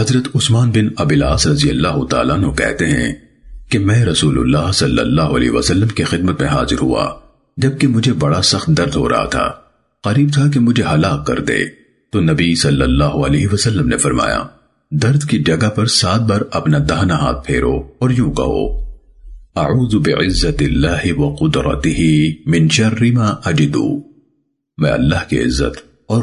حضرت عثمان بن ابلاس رضی اللہ تعالیٰ نو کہتے ہیں کہ میں رسول اللہ صلی اللہ علیہ وسلم کی خدمت میں حاضر ہوا جبکہ مجھے بڑا سخت درد ہو رہا تھا، قریب تھا کہ مجھے ہلاک کر دے۔ تو نبی صلی اللہ علیہ وسلم نے فرمایا، درد کی جگہ پر سات بار اپنا دہنا ہاتھ پھیرو اور یوں کہو، اعوذ بعزت اللہ و قدرتہ من شر ما اجدو میں اللہ کی عزت اور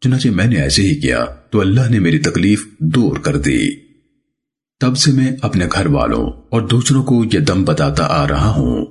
چنانچہ میں نے ایسے ہی کیا تو اللہ نے میری تکلیف دور کر دی۔ تب سے میں اپنے گھر والوں اور دوسروں کو یہ دم بتاتا آ رہا ہوں۔